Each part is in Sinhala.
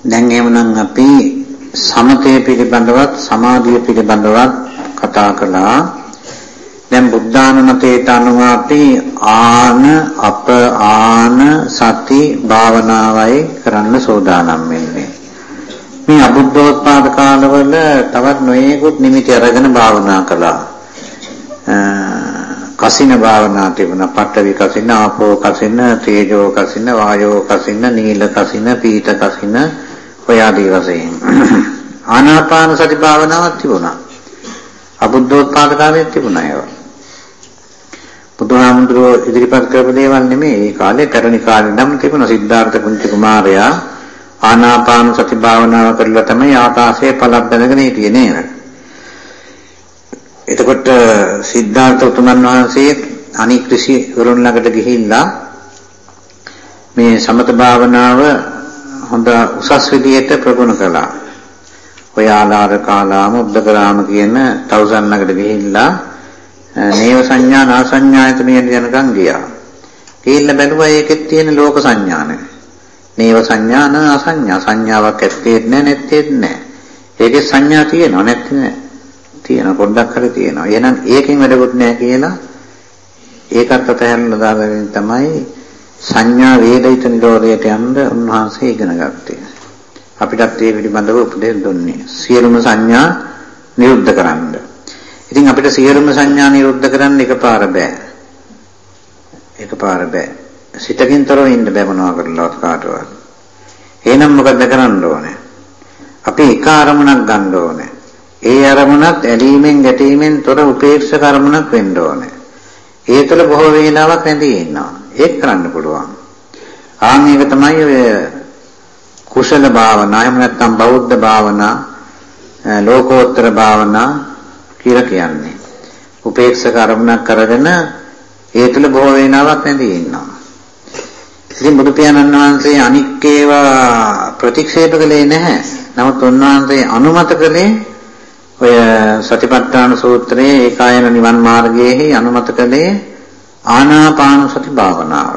දැන් එහෙමනම් අපි සමතය පිළිබඳවත් සමාධිය පිළිබඳවත් කතා කළා. දැන් බුද්ධානුමතයට අනුව අපි ආන අප ආන සති භාවනාවයි කරන්න සෝදානම් වෙන්නේ. මේ අබුද්ධෝත්පාද කාලවල තවත් නොයෙකුත් නිමිති අරගෙන භාවනා කළා. කසින භාවනා තිබුණා. පඨවි කසින, ආපෝ කසින, තේජෝ කසින, වායෝ කසින, නීල කසින, පීත කසින ඔය ආදී වශයෙන්. ආනාපාන සති භාවනාවක් තිබුණා. අබුද්ධෝත්පාද කාලයේ තිබුණා ඒවා. බුදුහාමුදුරුවෝ ඉදිරිපත් කරපු දේවල් නෙමෙයි. ඒ කාලේ පැරණි කාලේ නම් තිබුණා සිද්ධාර්ථ කුංච කුමාරයා ආනාපාන සති භාවනාව කරලා තමයි ආකාශයේ පළක් බැඳගෙන හිටියේ නේද? එතකොට සිද්ධාර්ථ උතුමන් වහන්සේ අනික් ඍෂි වරුන් ළඟට ගිහිල්ලා මේ සමත භාවනාව හොඳ උසස් විදියට ප්‍රගුණ කළා. ඔය ආලාර කාලාම උද්දකරාම කියන තවුසන් ළඟට ගිහිල්ලා නේව සංඥා නා සංඥායතනෙ යනකම් ගියා. ගිහිල්ලා බැලුවා ඒකෙත් තියෙන ලෝක සංඥානේ. නේව සංඥා නා අසංඥා සංඥාවක් ඇත්තේ නැහැ නැත්තේ නැහැ. ඒකේ සංඥා තියෙනව නැත්තේ නැහැ. තියෙන පොඩ්ඩක් හරි තියෙනවා. එහෙනම් ඒකෙන් වැඩකුත් නැහැ කියලා ඒකත් අතහැරලා දාගෙන තමයි සංඥා වේදිත නිරෝධයට යන්න උන්වහන්සේ ඉගෙන ගත්තේ. අපිටත් ඒ පිළිබඳව උපදෙස් දුන්නේ. සියලුම සංඥා නිරුද්ධ කරන්න. ඉතින් අපිට සියලුම සංඥා නිරුද්ධ කරන්න එකපාර බෑ. එකපාර බෑ. සිතකින් තොරව ඉන්න බෑ මොනවා කරලවත් කාටවත්. එහෙනම් මොකද කරන්න ඕනේ? අපි එක අරමුණක් ගන්න ඕනේ. ඒ අරමුණත් ඇලීමෙන් ගැටීමෙන් තොර උපේක්ෂක අරමුණක් වෙන්න ඕනේ. ඒ තුළ බොහෝ වේලාවක් රැඳී ඉන්නවා. ඒක කරන්න පුළුවන්. ආන් ඒක තමයි ඔය කුසල භාවනා එහෙම නැත්නම් බෞද්ධ භාවනා ලෝකෝත්තර භාවනා කියලා කියන්නේ. උපේක්ෂක අරමුණක් කරගෙන ඒ තුළ බොහෝ වේලාවක් රැඳී ඉන්නවා. ඉතින් බුදු පියාණන් වහන්සේ අනික් ඒවා ප්‍රතික්ෂේප කළේ නැහැ. නමුත් උන්වහන්සේ අනුමත කළේ ඔය සතිපට්ඨාන සූත්‍රයේ ඒකායන නිවන් මාර්ගයේ අනුමත කළේ ආනාපාන සති භාවනාව.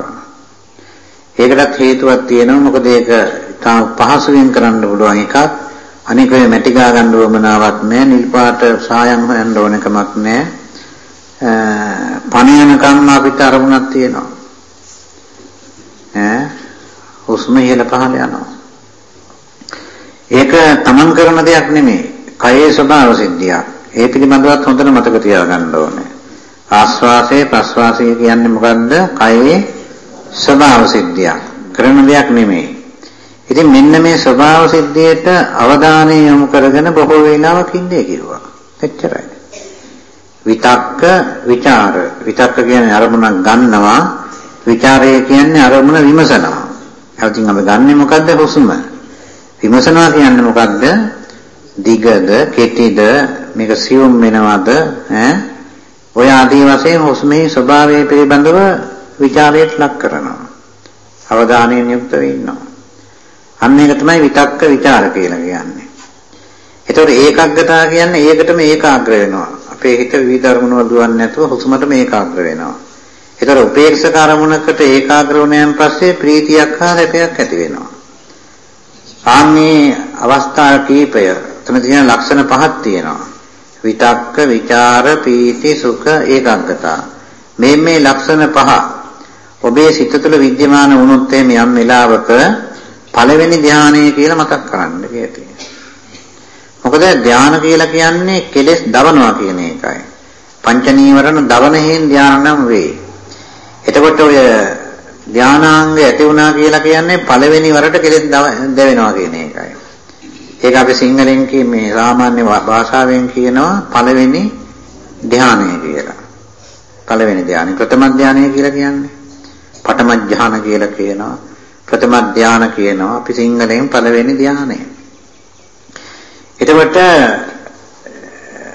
ඒකටත් හේතුවක් තියෙනවා මොකද ඒක තාම පහසුවෙන් කරන්න පුළුවන් එකක්. අනික ඔය මැටි ගා ගන්න උවමනාවක් නැහැ. නිල් පාට සායම් හොයන්න ඕන කමක් නැහැ. පණ යනකම් අපිට අරමුණක් තියෙනවා. ඈ හුස්ම ඉහළ පහළ යනවා. ඒක තමන් කරන දෙයක් නෙමෙයි. කයේ ස්වභාව සිද්ධියක්. ඒ පිළිබඳවත් හොඳට මතක තියාගන්න ඕනේ. ආස්වාසය ප්‍රස්වාසය කියන්නේ මොකද්ද? කයේ ස්වභාව සිද්ධියක්. කරන දෙයක් නෙමෙයි. ඉතින් මෙන්න මේ ස්වභාව සිද්ධියට අවධානය යොමු කරගෙන බොහෝ වේලාවක් ඉන්නේ කිරුවා. එච්චරයි. විතක්ක ਵਿਚාර විතක්ක කියන්නේ අරමුණක් ගන්නවා ਵਿਚාරය කියන්නේ අරමුණ විමසනවා. එහෙනම් අපි ගන්නෙ මොකද්ද හුස්ම? විමසනවා කියන්නේ මොකද්ද? දිගද කෙටිද මේක සියුම් වෙනවද ඈ ඔය ආදී වශයෙන් හුස්මේ ස්වභාවය පිළිබඳව ਵਿਚාරයට ලක් කරනවා. අවධානයෙන් යුක්ත වෙන්නවා. අන්න ඒක තමයි විතක්ක ਵਿਚාර කියලා කියන්නේ. ඒතකොට ඒකග්ගතා කියන්නේ ඒකටම ඒකාග්‍ර වෙනවා. අපේ හිත විවිධ අරමුණු වල දුවන්නේ නැතුව හුස්මටම ඒකාග්‍ර වෙනවා. ඒතර උපේක්ෂක අරමුණකට ඒකාග්‍ර වුණාන් පස්සේ ප්‍රීතියක් හා රැකයක් ඇති වෙනවා. ආන්නේ අවස්ථා කීපය තුන තියෙන ලක්ෂණ පහක් තියෙනවා. විතක්ක ਵਿਚාර පීති සුඛ ඒකාග්‍රතා මේ මේ ලක්ෂණ පහ ඔබේ සිත තුළ विद्यमान වුණොත් එimhe යම් වෙලාවක පළවෙනි ධානය කියලා මතක් කරන්න කියතියි. මොකද ධාන කියලා කියන්නේ කෙලෙස් දවනවා කියන එකයි. පංච නීවරණ දවනෙන් ධානනම් වේ. එතකොට ඔය ධානාංග ඇති වුණා කියලා කියන්නේ පළවෙනි වරට කෙලෙස් දවෙනවා කියන එකයි. ඒක අපි සිංහලෙන් මේ සාමාන්‍ය භාෂාවෙන් කියනවා පළවෙනි ධානය කියලා. පළවෙනි ධානය ප්‍රථම ධානය කියලා කියන්නේ. පඨම ධාන කියලා කියනවා. ප්‍රථම ධාන කියනවා. අපි සිංහලෙන් පළවෙනි ධානය. එතකොට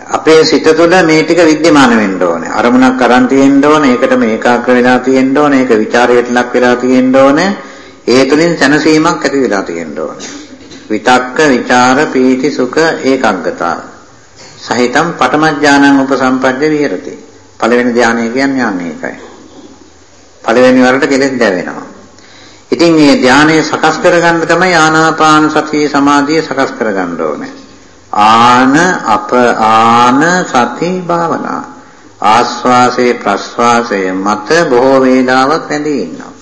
අපේ සිත තුළ මේ ටික विद्यमान වෙන්න ඕනේ. අරමුණක් අරන් තියෙන්න ඕනේ. ඒකට මේකාග්‍ර වෙලා තියෙන්න ඕනේ. ඒක ਵਿਚාරයට ලක් වෙලා තියෙන්න ඕනේ. ඒ තුලින් සැනසීමක් ඇති වෙලා තියෙන්න ඕනේ. විතක්ක ਵਿਚාර පීති සුඛ ඒකග්ගතා සහිතම් පඨම ඥානං උපසම්පද්ද විහෙරති පළවෙනි ධානය කියන්නේ යන්නේ ඒකයි පළවෙනි වරට කෙලෙස් දැවෙනවා ඉතින් මේ ධානය සකස් කරගන්න තමයි ආනාපාන සතිය සමාධිය සකස් කරගන්න ඕනේ. ආන අප ආන සති භාවනා. ආස්වාසේ ප්‍රස්වාසයේ මත බොහෝ වේලාවක් රැඳී ඉන්නවා.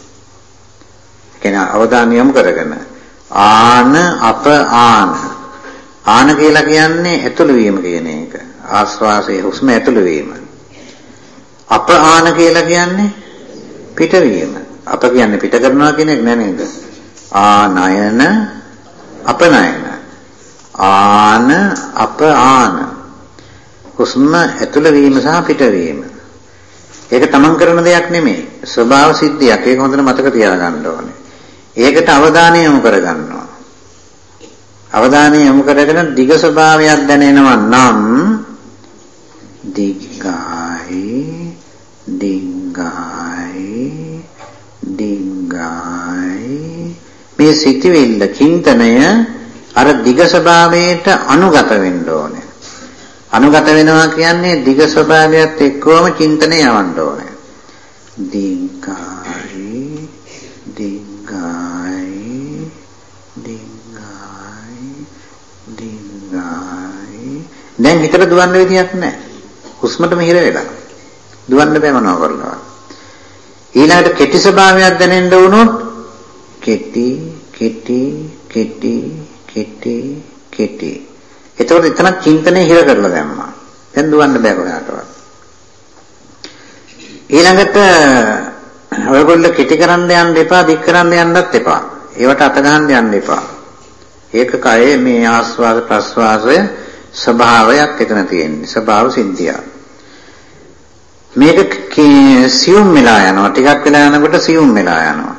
කියන අවධානය යොමු කරගෙන ආන අප ආන ආන කියලා කියන්නේ ඇතුළු වීම කියන එක. ආස්වාසයේ හුස්ම ඇතුළු වීම. අප ආන කියලා කියන්නේ පිටවීම. අප කියන්නේ පිට කරනවා කියන එක නෑ නේද? ආනයන අපනයන. ආන අප ආන. හුස්ම ඇතුළ වීම සහ පිටවීම. ඒක තමන් කරන දෙයක් නෙමෙයි. ස්වභාව සිද්ධියක්. ඒක හොඳට මතක තියාගන්න ඕනේ. ඒකට අවධානය යොමු කරගන්නවා. අවධානය යොමු කරගෙන දිග ස්වභාවයක් දැනෙනවා නම් දිග්ගායි දිග්ගායි දිග්ගායි මේ සිටිවිල්ල චින්තනය අර දිග ස්වභාවයට අනුගත වෙන්න ඕනේ. අනුගත වෙනවා කියන්නේ දිග ස්වභාවයත් එක්කවම චින්තනය යවන්න ඕනේ. දිග්ගායි දිග්ගායි දිග්ගායි දිග්ගායි දැන් හිතට දුවන්න විදියක් නැහැ. හුස්මටම හිර වෙලා. දුවන්න බෑ මොනවා කරනවා. ඊළඟට කෙටි ස්වභාවයක් දැනෙන්න වුණොත් කෙටි කෙටි කෙටි කෙටි කෙටි. එතකොට එතන චින්තනේ හිර කරලා දැම්මා. දැන් දුවන්න බෑ කොහාටවත්. ඊළඟට ඔයගොල්ලෝ කෙටි කරන්න යන්න එපා, දික් කරන්න යන්නත් එපා. ඒවට අත ගන්න යන්න එපා. ඒක කයේ මේ ආස්වාද ප්‍රස්වාසය ස්වභාවයක් එතන තියෙන්නේ. ස්වභාව සිද්ධියක්. මේක සියුම් වෙලා යනවා. ටිකක් වෙලා යනකොට සියුම් වෙලා යනවා.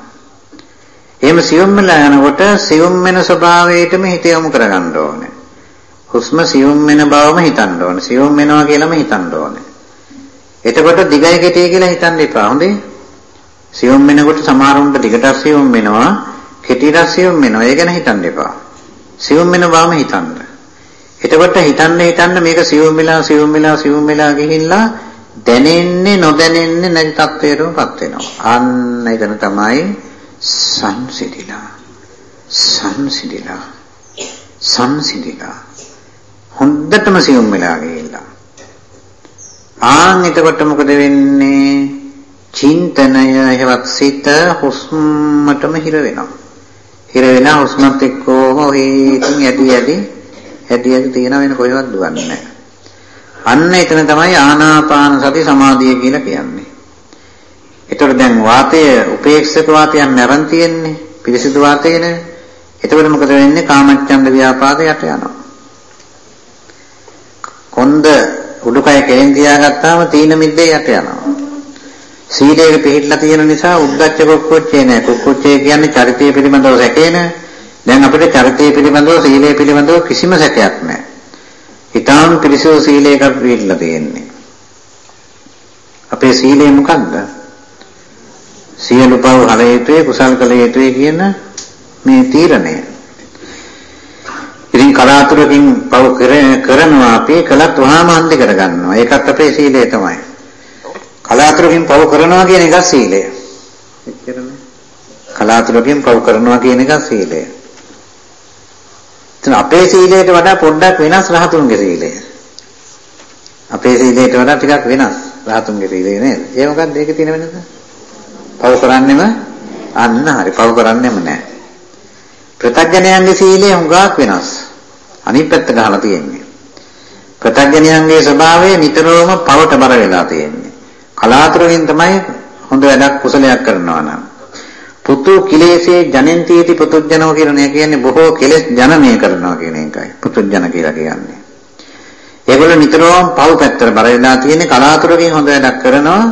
එහෙම සියුම් වෙලා යනකොට සියුම් වෙන ස්වභාවයටම හිත යොමු කරගන්න ඕනේ. හුස්ම සියුම් වෙන බවම හිතන්න ඕනේ. සියුම් වෙනවා කියලාම හිතන්න ඕනේ. එතකොට දිගයි කෙටි කියලා හිතන්න එපා. හොඳේ? සියුම් වෙනකොට සමහරුන්ට දිගට සියුම් වෙනවා කෙටිට සියුම් වෙනවා. ඒ ගැන හිතන්න එපා. සියුම් වෙන බවම හිතන්න. එතකොට හිතන්න හිතන්න මේක සියුම් වෙලා සියුම් වෙලා සියුම් වෙලා ගිහිල්ලා දැනෙන්නේ නොදැනෙන්නේ නැති තත්වයකටපත් වෙනවා. අන්න එතන තමයි සංසිඳිලා. සංසිඳිලා. සංසිඳිලා. හොඳටම සියුම් වෙලා ගිහිල්ලා. ආන් එතකොට මොකද වෙන්නේ? චින්තනය එහෙවත් සිත හුස්මටම හිර වෙනවා. හිර වෙනා හුස්මත් එක්කම ඔහේ ඉතින් ඇටි ඇටි ඇටි ඇටි තියෙන වෙන කොහෙවත් දුවන්නේ නැහැ. අන්න එතන තමයි ආනාපාන සති සමාධිය කියලා කියන්නේ. ඒතකොට දැන් වාතය උපේක්ෂක වාතයක් නැරන් තියෙන්නේ පිරිසිදු වාතයනේ. එතකොට මොකද වෙන්නේ? කාමච්ඡන්ද ව්‍යාපාද යට යනවා. කොන්ද උඩුකය කෙලින් තියාගත්තාම තීන මිද්දේ යට යනවා. සීලයක පිළිහිලා තියෙන නිසා උද්දච්ච කුක්කුච්චේ නෑ. කුක්කුච්චේ කියන්නේ චරිතය පිළිබඳව සැකේන. දැන් අපිට චරිතය පිළිබඳව සීලය පිළිබඳව කිසිම සැකයක් නෑ. ඊටාම් පිරිසිදු සීලයක පිළිලා තියෙන්නේ. අපේ සීලය මොකක්ද? සියලු පව් හල යුතුයි කුසල් කළ යුතුයි කියන මේ තීරණය. ඉතින් කලාතුරකින් පව් කරනවා අපි කළත් වහාම අන්ති කරගන්නවා. ඒකත් අපේ සීලය තමයි. කලාතුරකින් පව් කරනවා කියන එක සීලය. කලාතුරකින් පව් කරනවා කියන එක සීලය. එතන අපේ සීලයට වඩා පොඩ්ඩක් වෙනස් රහතුන්ගේ සීලය. අපේ සීලයට වඩා ටිකක් වෙනස් රහතුන්ගේ සීලය නේද? ඒ මොකක්ද ඒකේ තියෙන වෙනස? පව කරන්නෙම අන්න හරි පව කරන්නෙම නැහැ. ප්‍රත්‍යඥයන්ගේ සීලය හුඟක් වෙනස්. අනිත් පැත්ත ගහලා තියෙන්නේ. ප්‍රත්‍යඥයන්ගේ ස්වභාවය නිතරම පවට බර වෙලා තියෙන්නේ. කලාතුරකින් තමයි හොඳ වැඩක් කුසලයක් කරනවා නම් පුතු කිලේශේ ජනෙන්තිති පුතුජනෝ කියන එක කියන්නේ බොහෝ කෙලෙස් ජනනය කරනවා කියන එකයි පුතුජන කියලා කියන්නේ. ඒගොල්ලෝ නිතරම පව් පැත්තට බර වෙලා තියෙන්නේ කලාතුරකින් හොඳ වැඩක් කරනවා.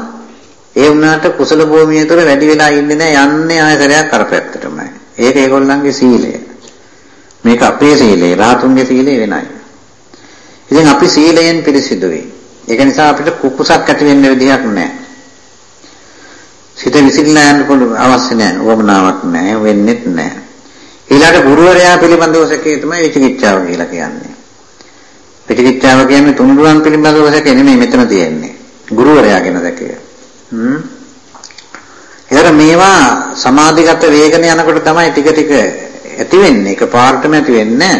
ඒ වුණාට කුසල භූමිය තුළ වැඩි වෙලා ඉන්නේ නැහැ යන්නේ ආයතරයක් අර පැත්තටමයි. ඒක ඒගොල්ලන්ගේ සීලය. මේක අපේ සීලය, රාතුන්ගේ සීලය වෙනයි. ඉතින් අපි සීලයෙන් පිරිසිදුයි. ඒක නිසා අපිට කුකුසක් ඇති වෙන්න විදිහක් නැහැ. සිත විසිරලා යන්න පුළුවන් අවශ්‍ය නැහැ. උවමනාවක් නැහැ. වෙන්නෙත් නැහැ. ඊළඟ ගුරුවරයා පිළිබඳව සැකේ තමයි විචිකිච්ඡාව කියලා කියන්නේ. විචිකිච්ඡාව කියන්නේ තුනුරුවන් පිළිබඳව සැකේ නෙමෙයි මෙතන තියෙන්නේ. ගුරුවරයා ගැන සැකය. හ්ම්. ඒතර මේවා සමාධිගත වේගන යනකොට තමයි ටික ටික ඇති වෙන්නේ. ඒක පාර්ටම ඇති වෙන්නේ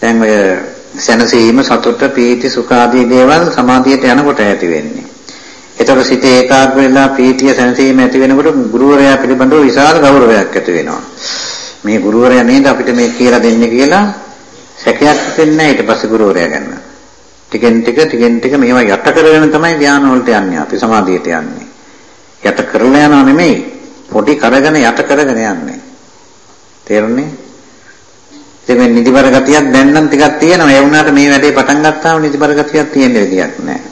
දැන් ඔය සැනසීම සතුට පීති සුඛ ආදී දේවල් සමාධියට යනකොට ඇති වෙන්නේ. ඒතර සිත ඒකාග්‍ර වෙලා පීතිය සැනසීම ඇති වෙනකොට ගුරුවරයා පිළිබඳව විශාල ගෞරවයක් ඇති වෙනවා. මේ ගුරුවරයා නේද අපිට මේ කියලා දෙන්නේ කියලා සැකයක් හිතෙන්නේ නැහැ ඊට පස්සේ ගුරුවරයා ගන්න. ටිකෙන් ටික ටිකෙන් ටික මේවා යට කරගෙන තමයි ධානය වලට යන්නේ අපි සමාධියට යන්නේ. යට කරලා යනවා නෙමෙයි පොඩි කරගෙන යට කරගෙන යන්නේ. තේරුණේ? ඉතින් මේ නිදිබර ගතියක් දැන් නම් ටිකක් තියෙනවා. ඒ වුණාට මේ වැඩේ පටන් ගත්තාම නිදිබර ගතියක් තියෙන්න විදියක් නැහැ.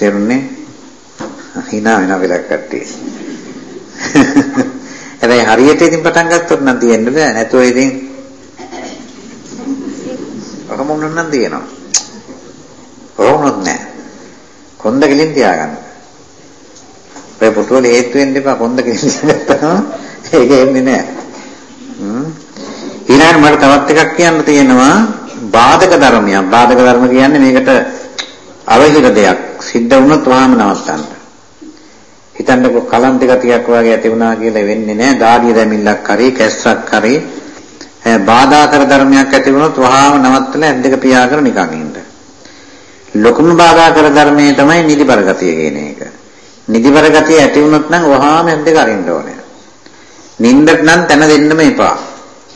තේරුණේ? hina වෙන වෙලක් කට්ටිය. හැබැයි හරියට ඉතින් පටන් ගත්තොත් නම් තියෙන්න බෑ. නැතුව ඉතින් ඔහොම උනන්නම් තියෙනවා. ඔහොමත් නෑ. කොන්ද ගලින් තියාගන්න. ඔය පුටුවල හේතු වෙන්න එපා කොන්ද ගලින් තියාගත්තාම ඒක එන්නේ නෑ. හ්ම්. ඊළඟට මට තවත් එකක් කියන්න තියෙනවා බාධක ධර්මයක්. බාධක ධර්ම කියන්නේ මේකට අවහිර දෙයක්. සිද්ධ වුණොත් වහාම නවත්තන්න. හිතන්නකො කලන්ත ගතියක් වගේ ඇති වුණා කියලා වෙන්නේ නැහැ. දාඩිය දැමිල්ලක් හරි කැස්සක් හරි බාධා කර ධර්මයක් ඇති වුණොත් වහාම නවත්තලා ඇද්දක පියාගෙන නිකන් ඉන්න. ලොකුම බාධා කර ධර්මයේ තමයි නිදිබර ගතිය කියන එක. නිදිබර ගතිය ඇති වුණොත් නම් වහාම ඇද්දක අරින්න ඕනේ. නින්දට නම් තැන දෙන්නම එපා.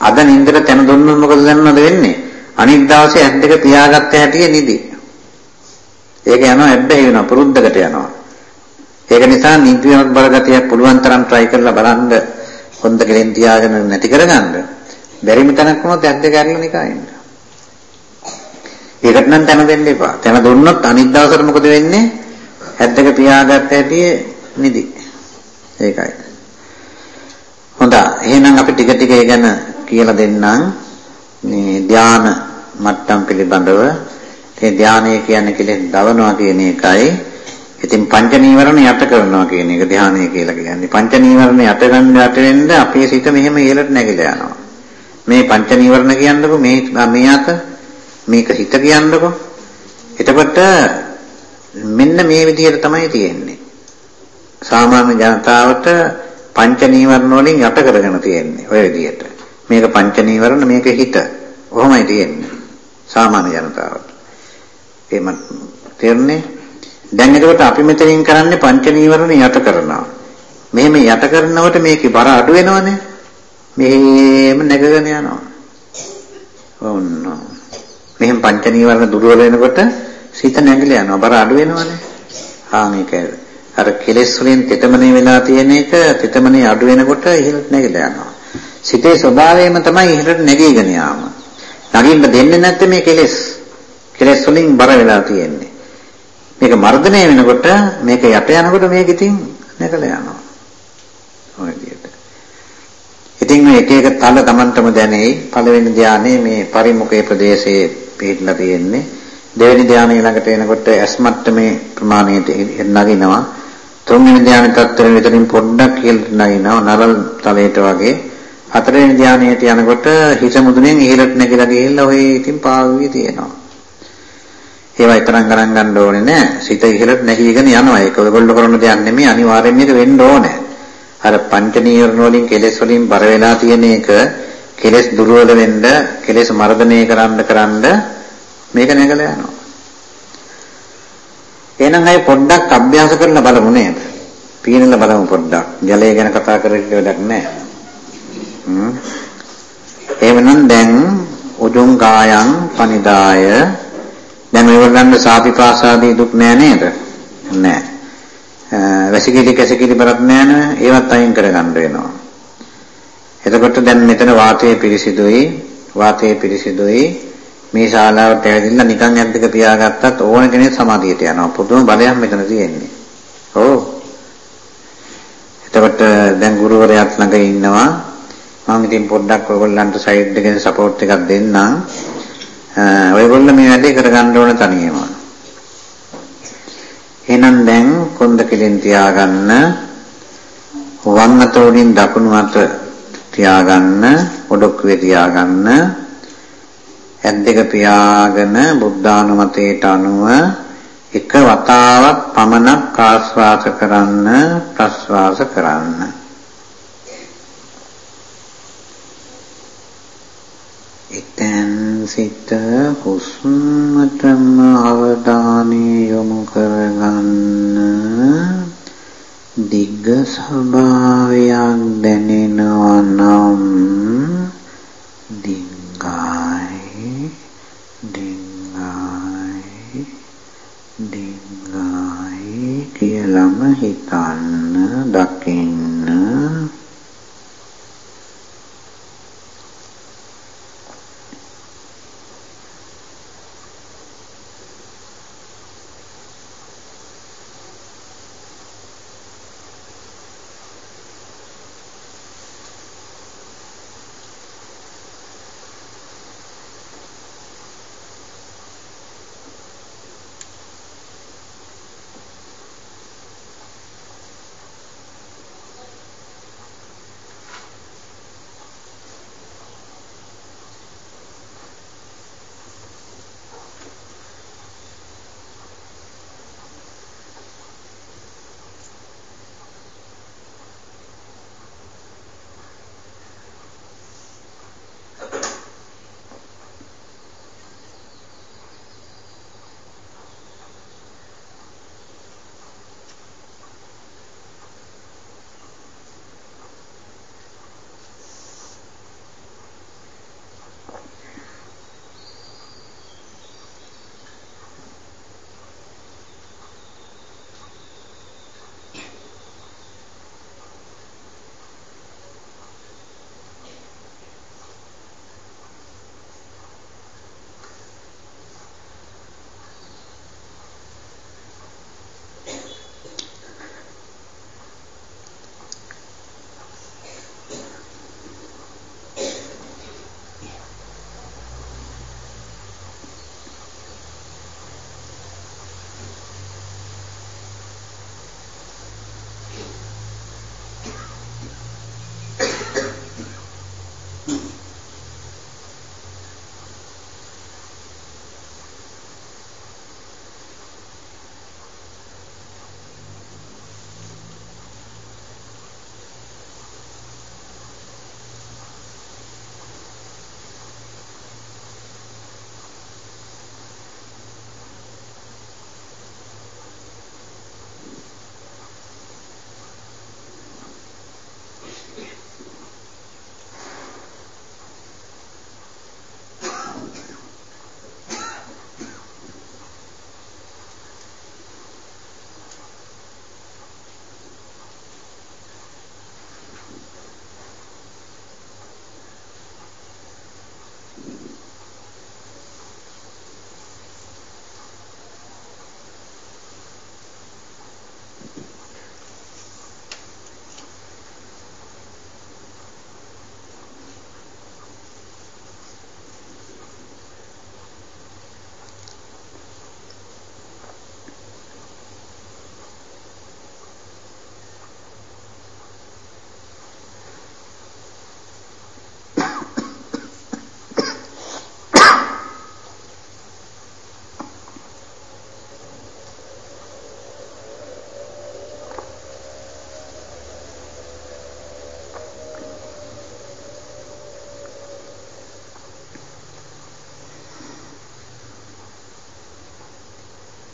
අද නින්දට තැන දුන්නොත් මොකද දැනනවද වෙන්නේ? අනිත් දවසේ ඇද්දක පියාගත්ත හැටියේ නිදි. ඒක යනවා ඇබ්බැහි වෙනවා පුරුද්දකට යනවා. ඒක නිසා නිදිමත බලගතියක් පුළුවන් තරම් try කරලා බලන්න හොඳ කෙලෙන් තියාගෙන නැති කරගන්න. බැරිම තැනක් වුණොත් ඇද්ද ගැරලා නිකන් ඉන්න. ඒකට නම් තැන දෙන්න එපා. තැන දුන්නොත් අනිත් දවසට මොකද වෙන්නේ? ඇද්දක පියාගත්ත හැටි නිදි. ඒකයි. හොඳයි. එහෙනම් අපි ටික ටික ඒ ගැන කියලා දෙන්නම්. මේ ධාන මට්ටම් පිළිබඳව. ඒ ධානය කියන්නේ කෙලෙස් දවනවා කියන එකයි. ඉතින් පංච නීවරණ යට කරනවා කියන එක ධානය කියලා කියන්නේ. පංච නීවරණ යට ගන්න යට වෙන්න අපේ සිත මෙහෙම ඉහළට නැගිලා යනවා. මේ පංච නීවරණ කියන්නකො මේ මේ අත මේක හිත කියන්නකො. එතකොට මෙන්න මේ විදිහට තමයි තියෙන්නේ. සාමාන්‍ය ජනතාවට පංච නීවරණ වලින් යට කරගෙන තියෙන්නේ ඔය විදිහට. මේක පංච නීවරණ මේක හිත. කොහොමයි තියෙන්නේ? සාමාන්‍ය ජනතාවට. එහෙම තේරුණේ? දැන් එතකොට අපි මෙතනින් කරන්නේ පංච නීවරණ යට කරනවා. මෙහෙම යට කරනකොට මේකේ බර අඩු වෙනවනේ. මෙහෙම නැගගෙන යනවා. ඔන්න. මෙහෙම පංච නීවරණ දුර්වල වෙනකොට සිත නැගිලා යනවා. බර අඩු වෙනවනේ. ආ මේක අර කෙලෙස් වලින් තෙතමනේ වෙලා තියෙන එක තෙතමනේ අඩු වෙනකොට ඉහළට නැගිලා යනවා. සිතේ ස්වභාවයම තමයි ඉහළට නැගීගෙන යාම. නගින්න දෙන්නේ නැත්නම් මේ කෙලෙස්. කෙලෙස් වලින් බර වෙලා තියෙන්නේ. මේක මර්ධනය වෙනකොට මේක යට යනකොට මේක ඉතින් නැකලා යනවා. ඔය විදිහට. ඉතින් මේ එක එක තල Tamanටම දැනෙයි. පළවෙනි ධානයේ මේ පරිමුඛයේ ප්‍රදේශයේ පිටලා තියෙන්නේ. දෙවෙනි ධානය ළඟට එනකොට ඇස් මට්ටමේ ප්‍රමාණයට නගිනවා. තුන්වෙනි ධානය තත්ත්වෙ විතරින් පොඩ්ඩක් ඉහළට නගිනවා. නරල් තලයට වගේ. හතරවෙනි ධානයට යනකොට හිස මුදුනෙන් ඉහළට නැගිලා ගිහිල්ලා ඔය ඉතින් පාවුවේ තියෙනවා. ඒවා තරම් ගණන් ගන්න ඕනේ නෑ. සිත ඉහළට නැගීගෙන යනවා. ඒක ඔයගොල්ලෝ කරන දෙයක් නෙමෙයි. අනිවාර්යෙන් මේක වෙන්න ඕනේ. අර පංච නීවරණ වලින් කෙලෙස් වලින් බර වෙලා තියෙන එක කෙලෙස් දුර්වල වෙන්න, කෙලෙස් මර්ධනය කරන්න කරන්න මේක නැගලා යනවා. එහෙනම් අය පොඩ්ඩක් අභ්‍යාස කරලා බලමු නේද? පීනලා බලමු පොඩ්ඩක්. ජලය ගැන කතා කරලා වැඩක් නැහැ. හ්ම්. එහෙමනම් දැන් උජුං කායං පනිදාය දැන් මේවලන්න සාපිපාසාදී දුක් නෑ නේද? නෑ. වැසිකිලි කැසිකිලි බරක් නෑ නේ ඒවත් අයින් කරගන්න වෙනවා. එතකොට දැන් මෙතන වාතයේ පිරිසිදුයි වාතයේ පිරිසිදුයි මේ ශාලාවට ඇවිල්ලා නිකන් ඇද්දක පියාගත්තත් ඕන කෙනෙක් සමාධියට යනවා. පුදුම බලයක් මෙතන තියෙන්නේ. ඔව්. එතකොට දැන් ගුරුවරයාත් ළඟ ඉන්නවා. මම ඉතින් පොඩ්ඩක් ඔයගොල්ලන්ට සයිඩ් එකෙන් සපෝට් එකක් දෙන්නම්. ඔයගොල්ලෝ මේ වැඩේ කරගන්න ඕන තනියම. එහෙනම් දැන් කොන්ද කෙලින් තියාගන්න වම් අත උඩින් දකුණු අත තියාගන්න ඔඩොක්කුවේ තියාගන්න ඇත් දෙක පියාගෙන බුද්ධානුමතයට අනුව එක වතාවක් පමණක් ආස්වාස කරන්න ප්‍රස්වාස කරන්න එතෙන් සිත හුස්මටම අවධානය යොමු කරගන්න. දිග්ග ස්වභාවයක් දැනෙනවා නම් දිග්ගයි දිග්ගයි දිග්ගයි කියලම හිතන්න දකින්න.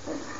Thank you.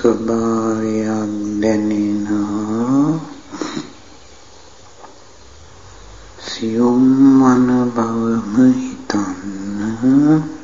ස්වභාවයක් දැනෙනවා. සියුම් වන බවම හිතන්න.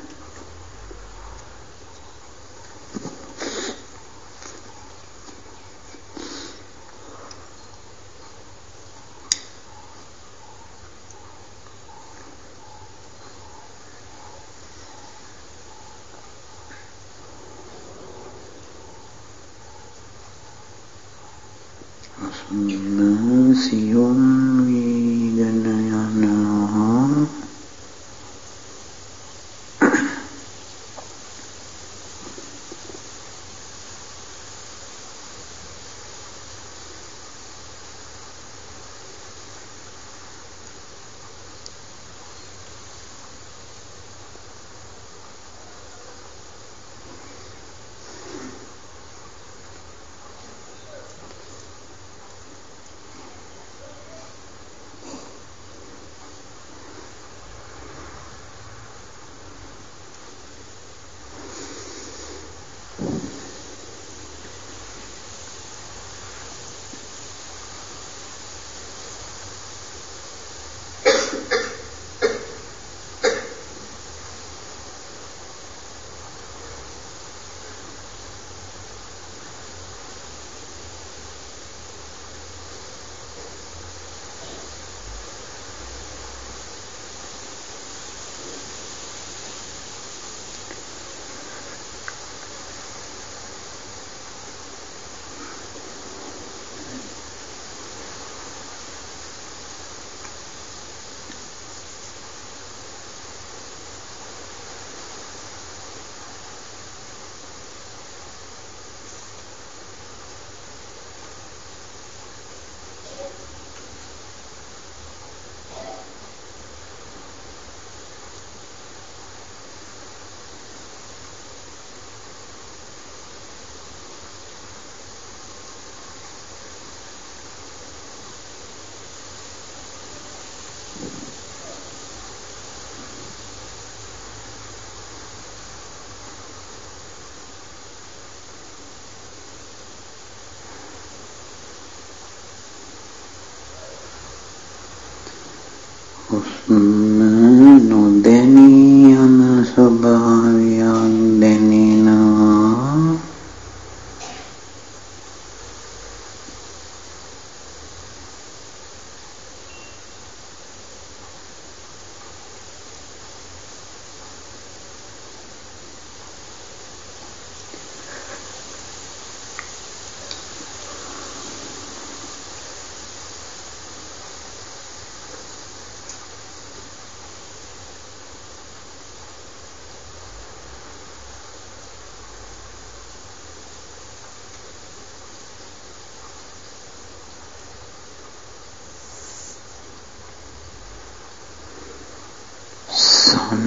නොදැනී යන ස්වභාවයක් දැනෙනවා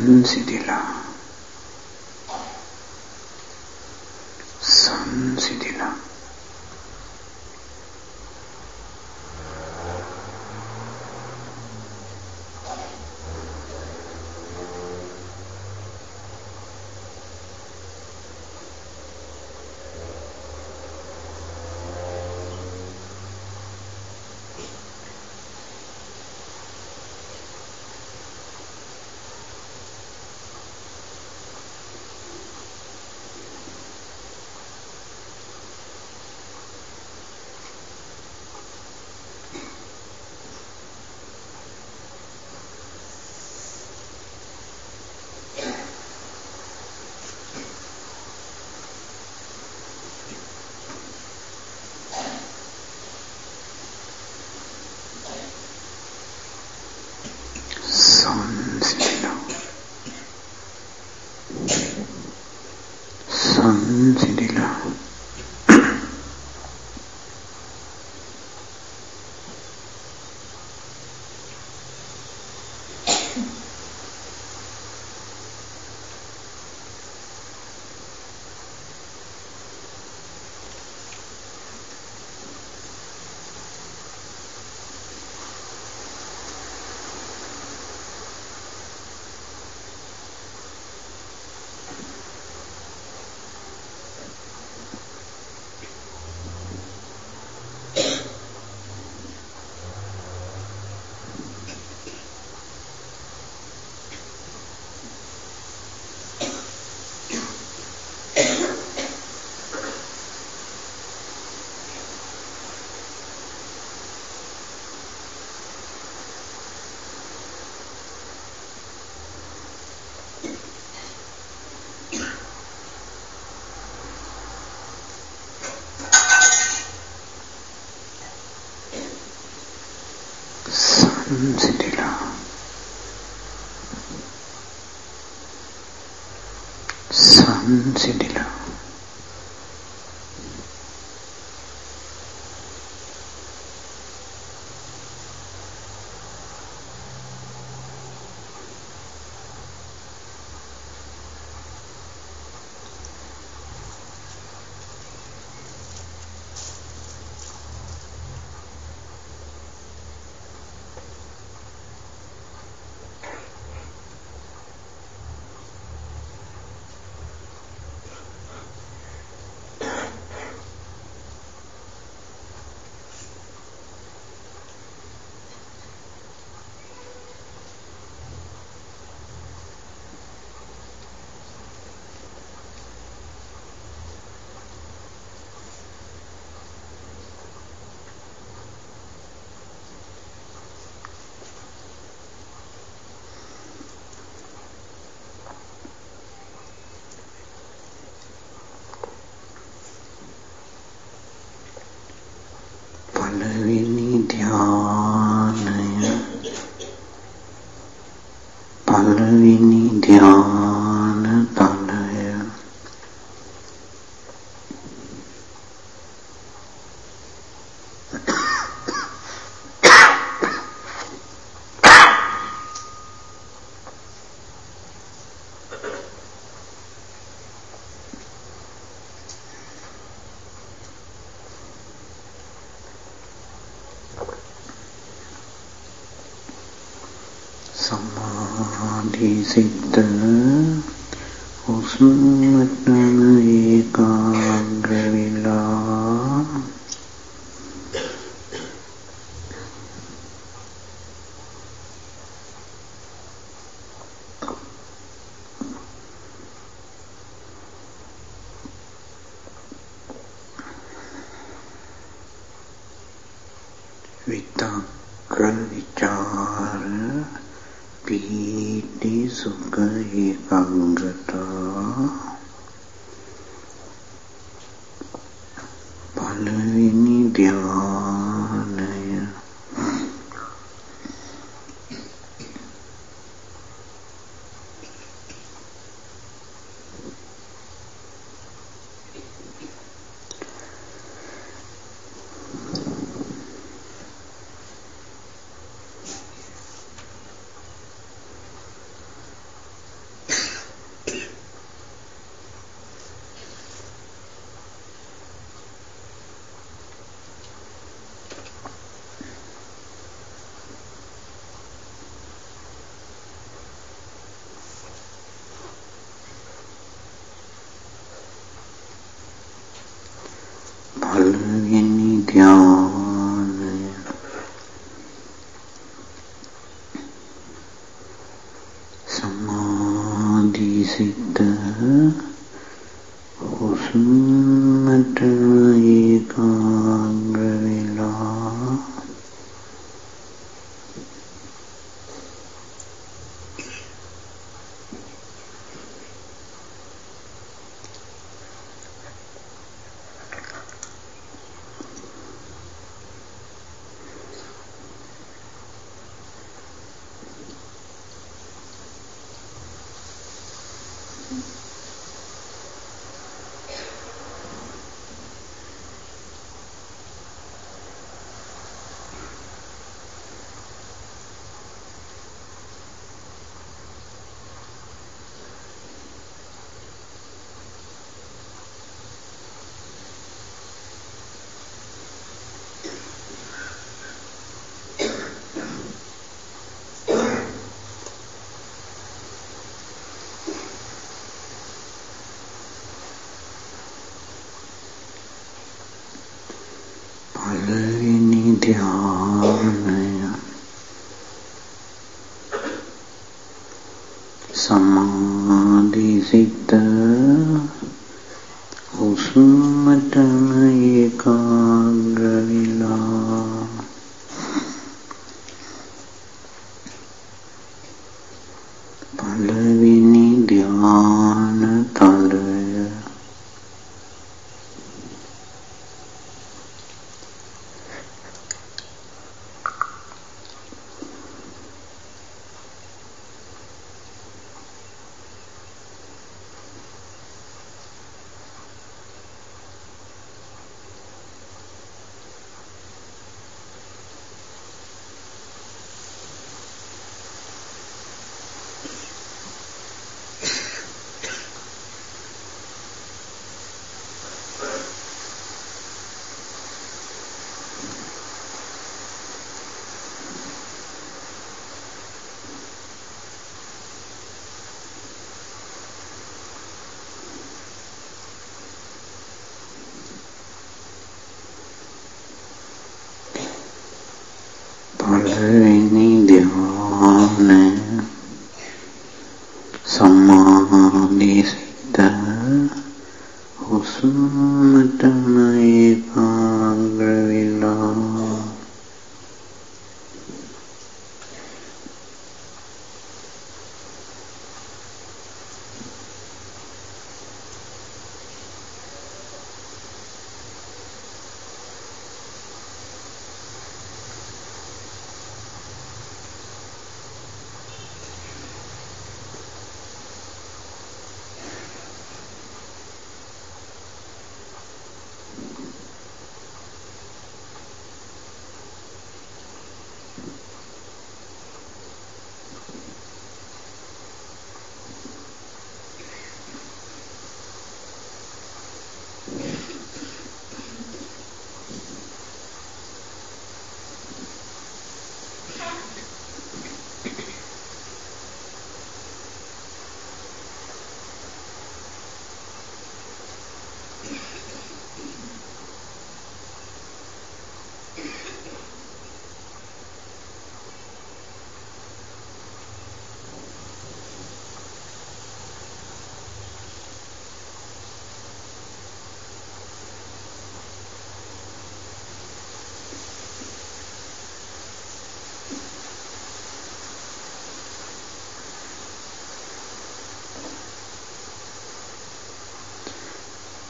සංසිඳිලා සංසිඳිලා සංසිඳිලා සංසිඳිලා පහතට विनिध्यान Sita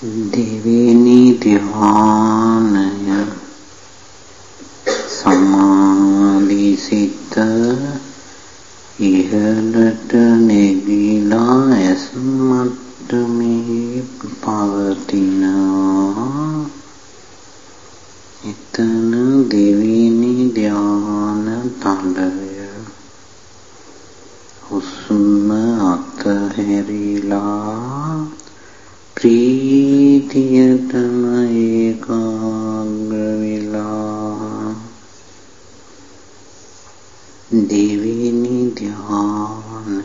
දෙවෙනි ධ්‍යානය සමාධි සිත ඉහළට ध्यान।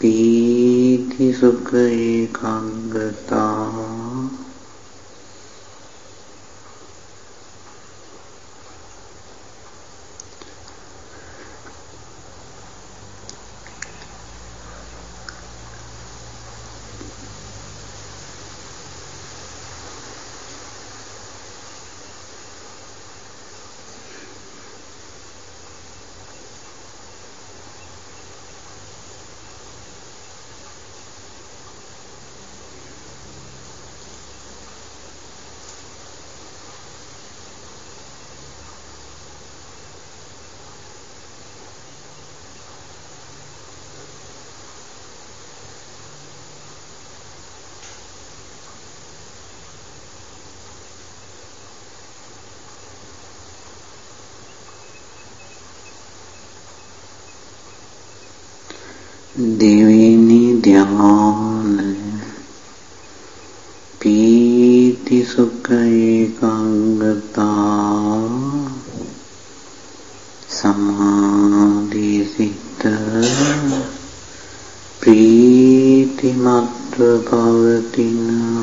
पीति सुख एकांगता। භාවතිනා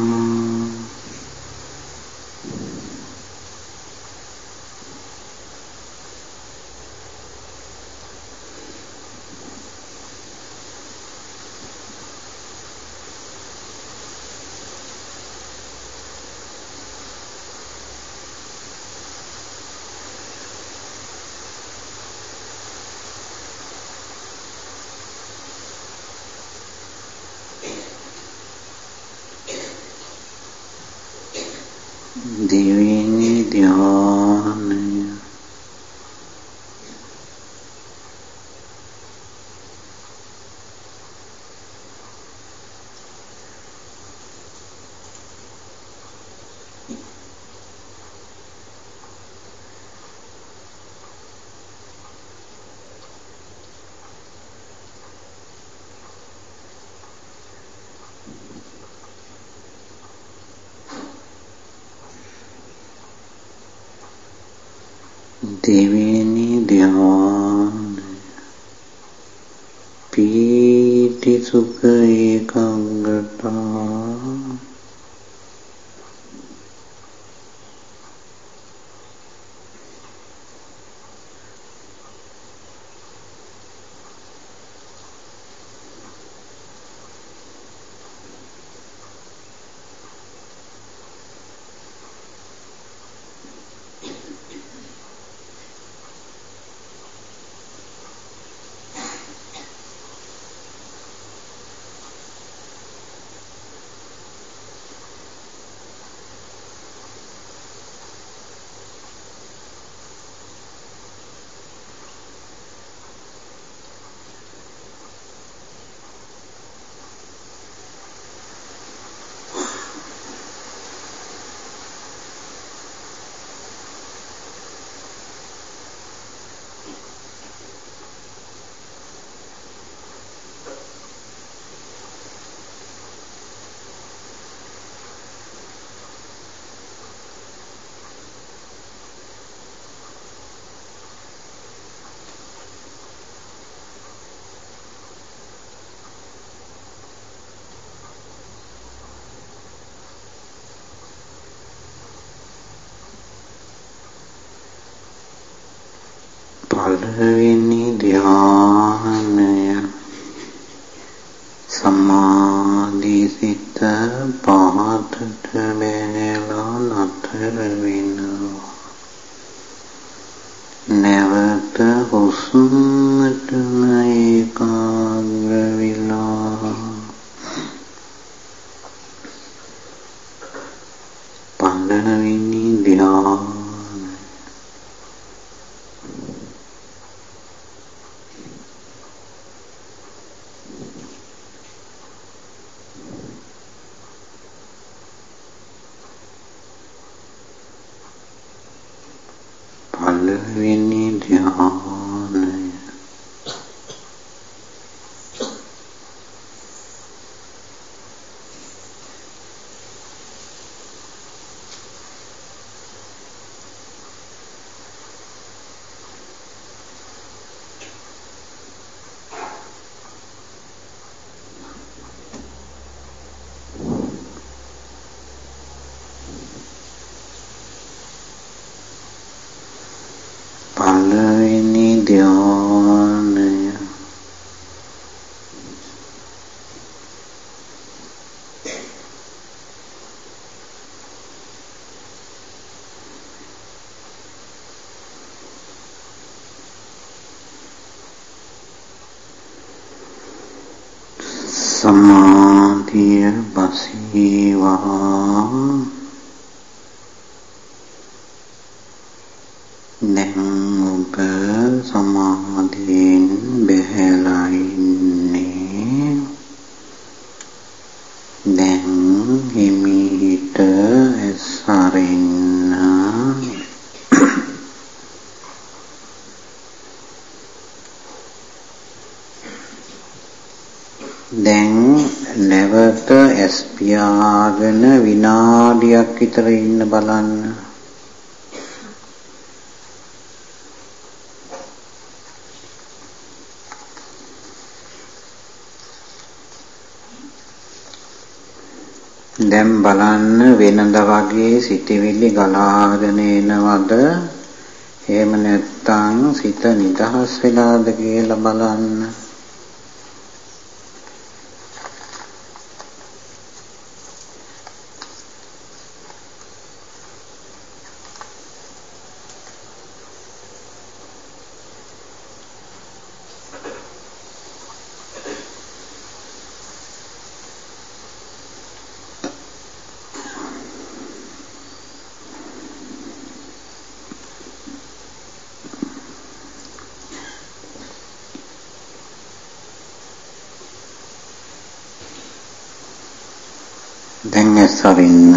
and I mean විතර බලන්න වෙනද වගේ සිතවිලි ගලාගෙන එනවද? එහෙම නැත්නම් සිත නිදහස් වෙලාද කියලා බලන්න. සරින්න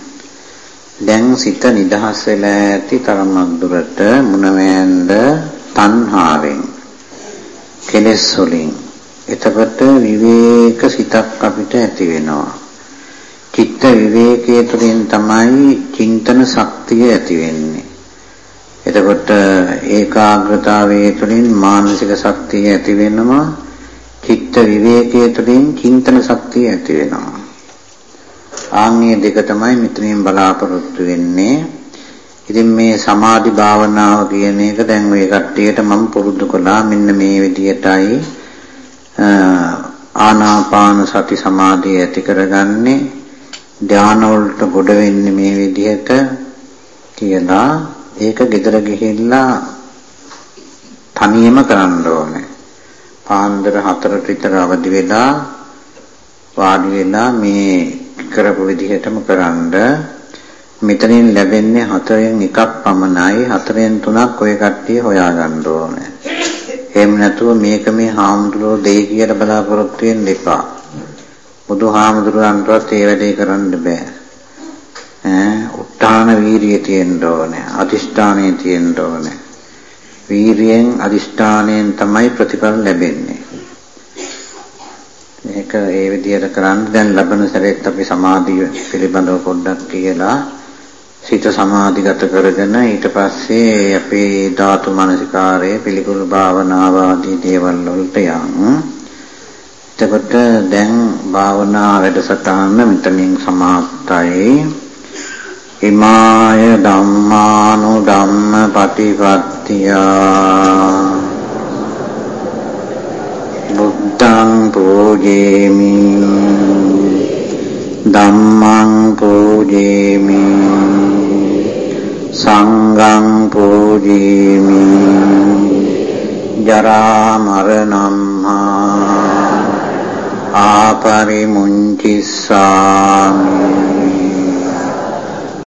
දැන් සිත නිදහස් වෙලා ඇති තරමක් දුරට මුණවැන්ද තණ්හාවෙන් කෙලෙස් වලින්. එතකොට විවේක සිතක් අපිට ඇති වෙනවා. චිත්ත විවේකයේ තුලින් තමයි චින්තන ශක්තිය ඇති වෙන්නේ. එතකොට ඒකාග්‍රතාවයේ තුලින් මානසික ශක්තිය ඇති වෙනවා. චිත්ත විවේකයේ තුලින් චින්තන ශක්තිය ඇති වෙනවා. ආන්ගේ දෙක තමයි මෙතනින් බලාපොරොත්තු වෙන්නේ. ඉතින් මේ සමාධි භාවනාව කියන එක දැන් ඔය කට්ටියට මම පුරුදු කළා මෙන්න මේ විදියටයි ආනාපාන සති සමාධිය ඇති කරගන්නේ ධාන වලට ගොඩ වෙන්නේ මේ විදිහට කියලා ඒක gedara ගිහිල්ලා තනියම කරන්න ඕනේ. පාන්දර 4ට විතර අවදි වෙලා වාඩි වෙලා මේ කරපු විදිහටම කරන්ඩ මෙතනින් ලැබෙන්නේ හතරෙන් එකක් පමණයි හතරෙන් තුනක් ඔය කට්ටිය හොයාගන්න ඕනේ. එහෙම නැතුව මේක මේ හාමුදුරුවෝ දෙයි කියලා බලාපොරොත්තු වෙන්න එපා. බුදුහාමුදුරුවන්ටවත් ඒ වැඩේ කරන්න බෑ. ඈ උත්තාන වීරිය තියෙන්න ඕනේ. අදිෂ්ඨානය තියෙන්න ඕනේ. වීරියෙන් අදිෂ්ඨානයෙන් තමයි ප්‍රතිඵල ලැබෙන්නේ. මේක ඒ විදිහට කරන්න දැන් ලබන සැරේත් අපි සමාධිය පිළිබඳව පොඩ්ඩක් කියලා සිත සමාධිගත කරගෙන ඊට පස්සේ අපේ ධාතු මනසිකාරයේ පිළිකුල් භාවනාව ආදී දේවල් වලට යමු. එතකොට දැන් භාවනා වැඩසටහන මෙතනින් සමාප්තයි. ඉමාය ධම්මානු ධම්ම පටිපත්තියා බුද්ධං පූජේමි। ධම්මං පූජේමි। සංඝං පූජේමි। ජරා මරණං ආපරිමුංචිස්සාමි।